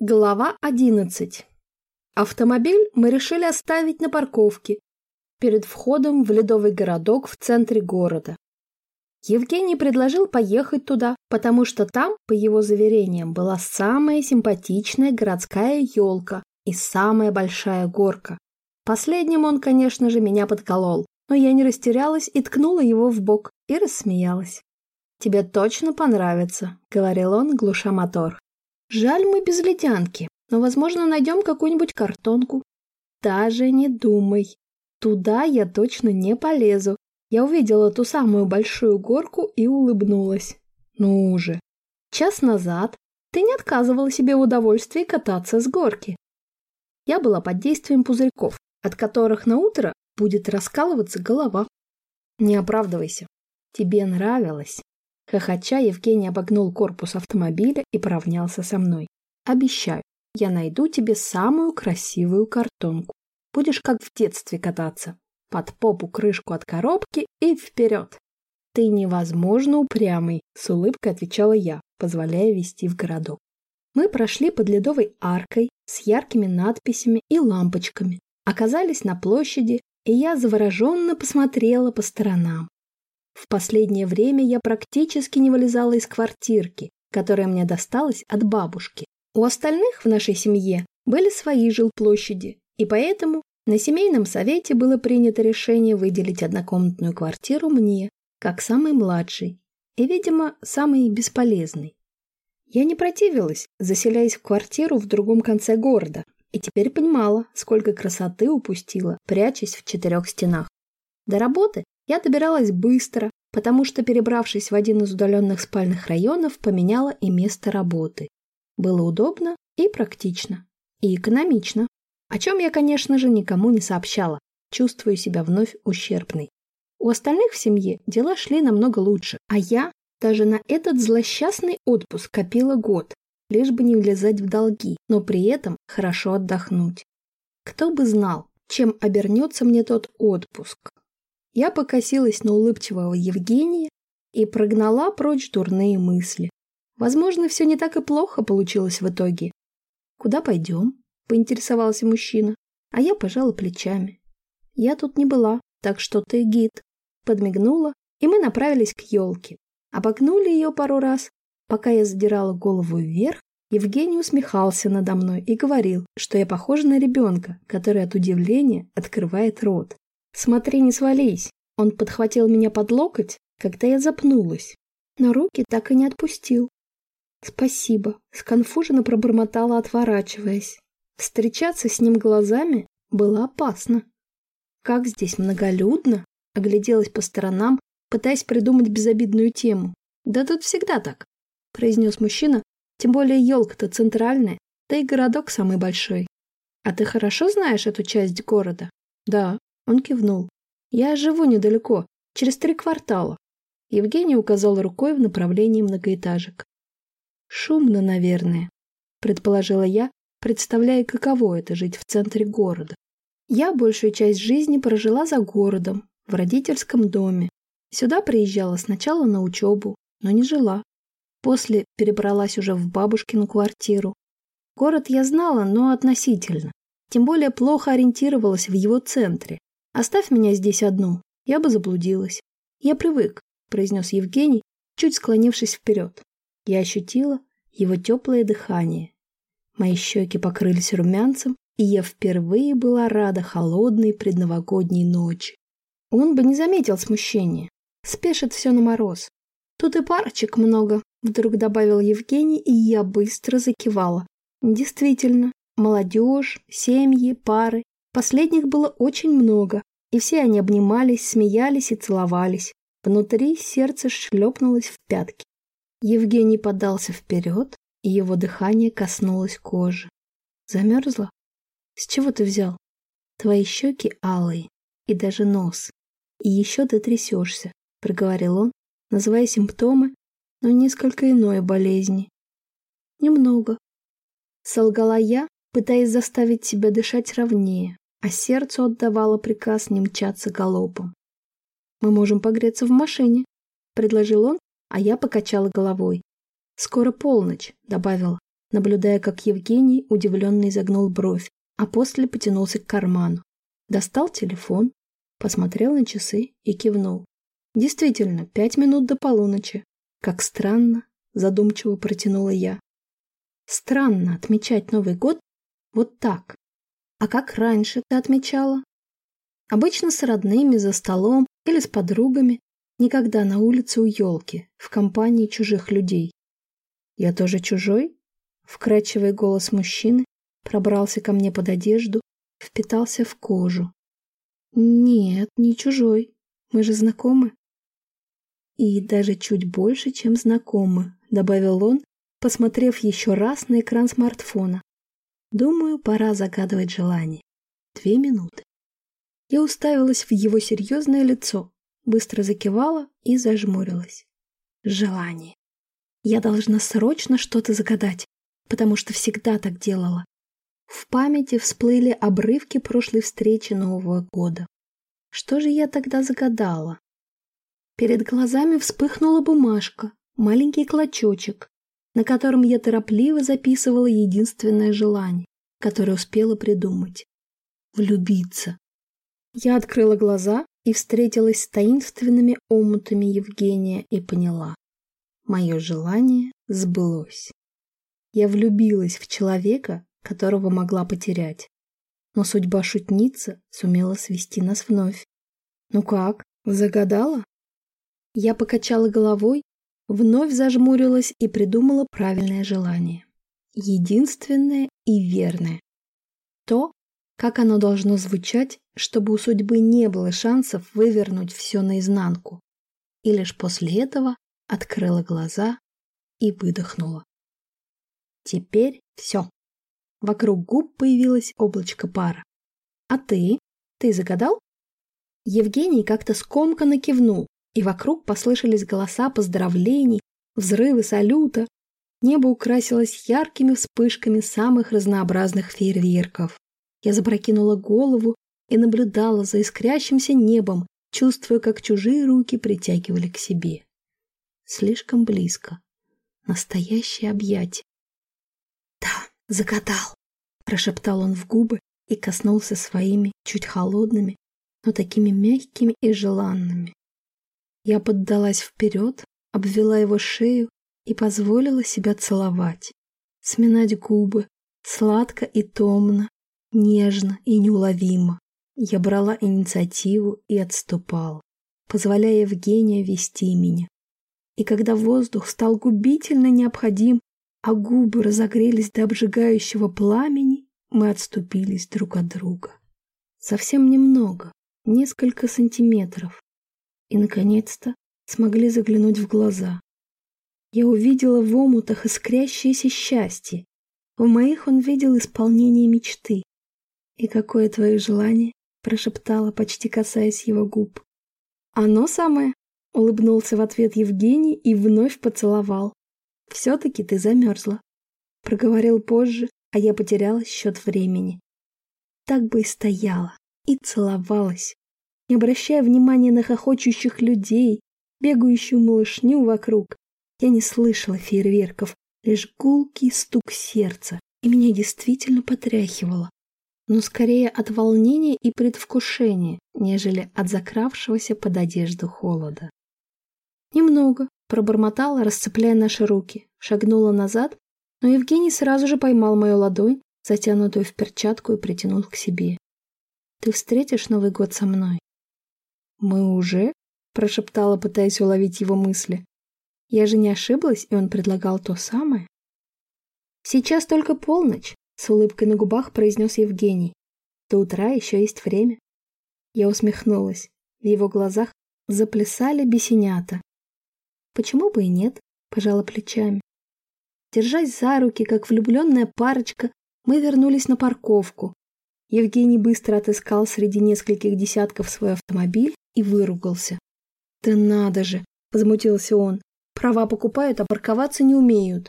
Глава 11. Автомобиль мы решили оставить на парковке перед входом в ледовый городок в центре города. Евгений предложил поехать туда, потому что там, по его заверениям, была самая симпатичная городская елка и самая большая горка. Последним он, конечно же, меня подколол, но я не растерялась и ткнула его в бок и рассмеялась. «Тебе точно понравится», — говорил он, глуша мотор. Жаль, мы без ледянки, но, возможно, найдем какую-нибудь картонку. Даже не думай. Туда я точно не полезу. Я увидела ту самую большую горку и улыбнулась. Ну уже. Час назад ты не отказывала себе в удовольствии кататься с горки. Я была под действием пузырьков, от которых на утро будет раскалываться голова. Не оправдывайся. Тебе нравилось. Хохоча, Евгений обогнул корпус автомобиля и поравнялся со мной. «Обещаю, я найду тебе самую красивую картонку. Будешь как в детстве кататься. Под попу крышку от коробки и вперед!» «Ты невозможно упрямый», — с улыбкой отвечала я, позволяя вести в городок. Мы прошли под ледовой аркой с яркими надписями и лампочками, оказались на площади, и я завороженно посмотрела по сторонам. В последнее время я практически не вылезала из квартирки, которая мне досталась от бабушки. У остальных в нашей семье были свои жилплощади, и поэтому на семейном совете было принято решение выделить однокомнатную квартиру мне, как самой младшей и, видимо, самой бесполезной. Я не противилась, заселяясь в квартиру в другом конце города, и теперь понимала, сколько красоты упустила, прячась в четырех стенах. До работы я добиралась быстро, потому что, перебравшись в один из удаленных спальных районов, поменяла и место работы. Было удобно и практично. И экономично. О чем я, конечно же, никому не сообщала, чувствую себя вновь ущербной. У остальных в семье дела шли намного лучше, а я даже на этот злосчастный отпуск копила год, лишь бы не влезать в долги, но при этом хорошо отдохнуть. Кто бы знал, чем обернется мне тот отпуск. Я покосилась на улыбчивого Евгения и прогнала прочь дурные мысли. Возможно, все не так и плохо получилось в итоге. «Куда пойдем?» – поинтересовался мужчина, а я пожала плечами. «Я тут не была, так что ты гид», – подмигнула, и мы направились к елке. Обогнули ее пару раз. Пока я задирала голову вверх, Евгений усмехался надо мной и говорил, что я похожа на ребенка, который от удивления открывает рот. «Смотри, не свались!» Он подхватил меня под локоть, когда я запнулась, но руки так и не отпустил. «Спасибо», — сконфуженно пробормотала, отворачиваясь. Встречаться с ним глазами было опасно. «Как здесь многолюдно!» — огляделась по сторонам, пытаясь придумать безобидную тему. «Да тут всегда так», — произнес мужчина, тем более елка-то центральная, да и городок самый большой. «А ты хорошо знаешь эту часть города?» «Да», он кивнул. «Я живу недалеко, через три квартала». Евгений указал рукой в направлении многоэтажек. «Шумно, наверное», — предположила я, представляя, каково это жить в центре города. Я большую часть жизни прожила за городом, в родительском доме. Сюда приезжала сначала на учебу, но не жила. После перебралась уже в бабушкину квартиру. Город я знала, но относительно. Тем более плохо ориентировалась в его центре. Оставь меня здесь одну, я бы заблудилась. Я привык, произнес Евгений, чуть склонившись вперед. Я ощутила его теплое дыхание. Мои щеки покрылись румянцем, и я впервые была рада холодной предновогодней ночи. Он бы не заметил смущения. Спешит все на мороз. Тут и парочек много, вдруг добавил Евгений, и я быстро закивала. Действительно, молодежь, семьи, пары Последних было очень много, и все они обнимались, смеялись и целовались. Внутри сердце шлепнулось в пятки. Евгений подался вперед, и его дыхание коснулось кожи. Замерзла? С чего ты взял? Твои щеки алые, и даже нос. И еще ты трясешься, проговорил он, называя симптомы, но несколько иной болезни. Немного. Солгала я, пытаясь заставить себя дышать ровнее а сердцу отдавало приказ не мчаться галопом. «Мы можем погреться в машине», — предложил он, а я покачала головой. «Скоро полночь», — добавила. наблюдая, как Евгений удивленно изогнул бровь, а после потянулся к карману. Достал телефон, посмотрел на часы и кивнул. Действительно, пять минут до полуночи. Как странно, задумчиво протянула я. Странно отмечать Новый год вот так. А как раньше ты отмечала? Обычно с родными за столом или с подругами, никогда на улице у елки, в компании чужих людей. Я тоже чужой? Вкрадчивый голос мужчины пробрался ко мне под одежду, впитался в кожу. Нет, не чужой. Мы же знакомы. И даже чуть больше, чем знакомы, добавил он, посмотрев еще раз на экран смартфона. Думаю, пора загадывать желание. Две минуты. Я уставилась в его серьезное лицо, быстро закивала и зажмурилась. Желание. Я должна срочно что-то загадать, потому что всегда так делала. В памяти всплыли обрывки прошлой встречи Нового года. Что же я тогда загадала? Перед глазами вспыхнула бумажка, маленький клочочек, на котором я торопливо записывала единственное желание, которое успела придумать — влюбиться. Я открыла глаза и встретилась с таинственными омутами Евгения и поняла. Мое желание сбылось. Я влюбилась в человека, которого могла потерять. Но судьба шутница сумела свести нас вновь. Ну как, загадала? Я покачала головой, вновь зажмурилась и придумала правильное желание. Единственное и верное. То, как оно должно звучать, чтобы у судьбы не было шансов вывернуть все наизнанку. И лишь после этого открыла глаза и выдохнула. Теперь все. Вокруг губ появилось облачко пара. «А ты? Ты загадал?» Евгений как-то скомканно кивнул, и вокруг послышались голоса поздравлений, взрывы салюта. Небо украсилось яркими вспышками самых разнообразных фейерверков. Я запрокинула голову и наблюдала за искрящимся небом, чувствуя, как чужие руки притягивали к себе. Слишком близко. Настоящее объятие. «Да, загадал!» — прошептал он в губы и коснулся своими, чуть холодными, но такими мягкими и желанными. Я поддалась вперед, обвела его шею и позволила себя целовать, сминать губы, сладко и томно, нежно и неуловимо. Я брала инициативу и отступала, позволяя Евгению вести меня. И когда воздух стал губительно необходим, а губы разогрелись до обжигающего пламени, мы отступились друг от друга. Совсем немного, несколько сантиметров. И, наконец-то, смогли заглянуть в глаза. Я увидела в омутах искрящееся счастье. В моих он видел исполнение мечты. «И какое твое желание?» – прошептала, почти касаясь его губ. «Оно самое!» – улыбнулся в ответ Евгений и вновь поцеловал. «Все-таки ты замерзла», – проговорил позже, а я потеряла счет времени. Так бы и стояла, и целовалась, не обращая внимания на хохочущих людей, бегающую малышню вокруг. Я не слышала фейерверков, лишь гулкий стук сердца, и меня действительно потряхивало но скорее от волнения и предвкушения, нежели от закравшегося под одежду холода. «Немного», — пробормотала, расцепляя наши руки, шагнула назад, но Евгений сразу же поймал мою ладонь, затянутую в перчатку, и притянул к себе. «Ты встретишь Новый год со мной?» «Мы уже?» — прошептала, пытаясь уловить его мысли. «Я же не ошиблась, и он предлагал то самое?» «Сейчас только полночь, с улыбкой на губах произнес Евгений. До утра еще есть время. Я усмехнулась. В его глазах заплясали бесенята. Почему бы и нет? Пожала плечами. Держась за руки, как влюбленная парочка, мы вернулись на парковку. Евгений быстро отыскал среди нескольких десятков свой автомобиль и выругался. «Да надо же!» – возмутился он. «Права покупают, а парковаться не умеют».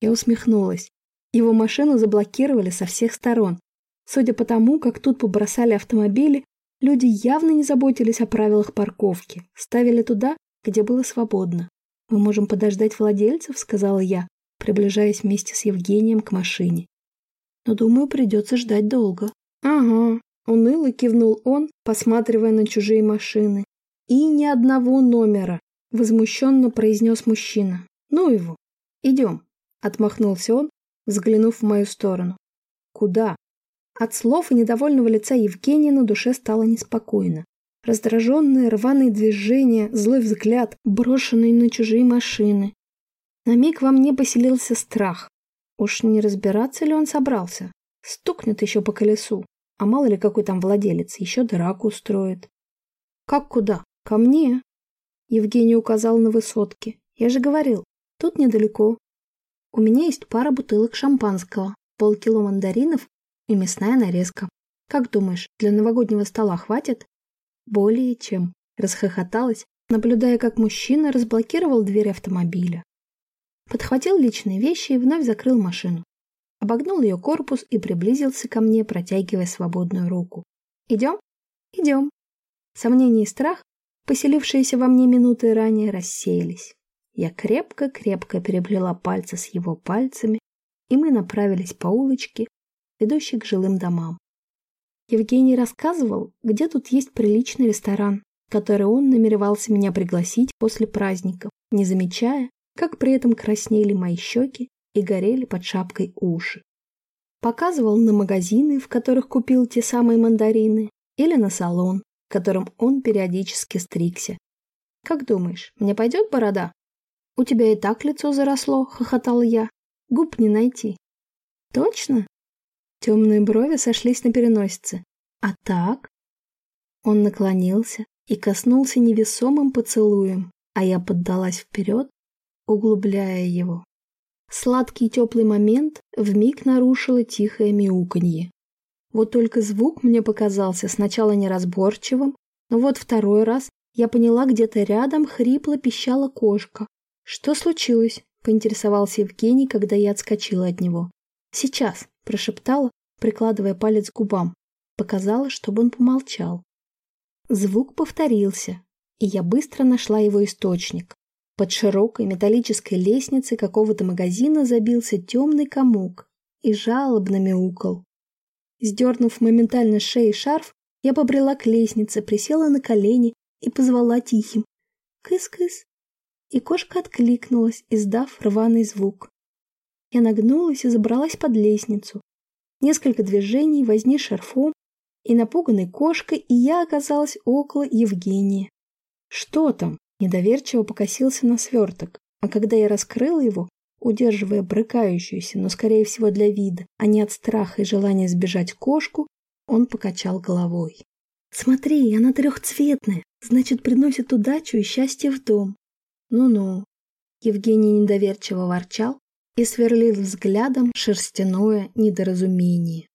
Я усмехнулась. Его машину заблокировали со всех сторон. Судя по тому, как тут побросали автомобили, люди явно не заботились о правилах парковки, ставили туда, где было свободно. «Мы можем подождать владельцев», — сказала я. приближаясь вместе с Евгением к машине. «Но, думаю, придется ждать долго». «Ага», — уныло кивнул он, посматривая на чужие машины. «И ни одного номера», — возмущенно произнес мужчина. «Ну его, идем», — отмахнулся он, взглянув в мою сторону. «Куда?» От слов и недовольного лица Евгения на душе стало неспокойно. Раздраженные рваные движения, злой взгляд, брошенный на чужие машины. На миг во мне поселился страх. Уж не разбираться ли он собрался? Стукнет еще по колесу. А мало ли какой там владелец, еще драку устроит. «Как куда? Ко мне?» Евгений указал на высотки. «Я же говорил, тут недалеко. У меня есть пара бутылок шампанского, полкило мандаринов и мясная нарезка. Как думаешь, для новогоднего стола хватит? Более чем. Расхохоталась, наблюдая, как мужчина разблокировал дверь автомобиля. Подхватил личные вещи и вновь закрыл машину. Обогнул ее корпус и приблизился ко мне, протягивая свободную руку. «Идем?» «Идем». Сомнения и страх, поселившиеся во мне минуты ранее, рассеялись. Я крепко-крепко переплела пальцы с его пальцами, и мы направились по улочке, ведущей к жилым домам. Евгений рассказывал, где тут есть приличный ресторан, который он намеревался меня пригласить после праздников, не замечая, как при этом краснели мои щеки и горели под шапкой уши. Показывал на магазины, в которых купил те самые мандарины, или на салон, в котором он периодически стригся. «Как думаешь, мне пойдет борода?» «У тебя и так лицо заросло», — хохотал я. «Губ не найти». «Точно?» Темные брови сошлись на переносице. «А так?» Он наклонился и коснулся невесомым поцелуем, а я поддалась вперед, углубляя его. Сладкий теплый момент вмиг нарушило тихое мяуканье. Вот только звук мне показался сначала неразборчивым, но вот второй раз я поняла, где-то рядом хрипло пищала кошка. «Что случилось?» – поинтересовался Евгений, когда я отскочила от него. «Сейчас», – прошептала, прикладывая палец к губам. Показала, чтобы он помолчал. Звук повторился, и я быстро нашла его источник. Под широкой металлической лестницей какого-то магазина забился темный комок и жалобно мяукал. Сдернув моментально с шеи шарф, я побрела к лестнице, присела на колени и позвала тихим «Кыс-кыс!» И кошка откликнулась, издав рваный звук. Я нагнулась и забралась под лестницу. Несколько движений, возни шарфом и напуганной кошкой, и я оказалась около Евгения. «Что там?» – недоверчиво покосился на сверток, а когда я раскрыла его, удерживая брыкающуюся, но, скорее всего, для вида, а не от страха и желания сбежать кошку, он покачал головой. «Смотри, она трехцветная, значит, приносит удачу и счастье в дом». «Ну-ну». Евгений недоверчиво ворчал и сверлил взглядом шерстяное недоразумение.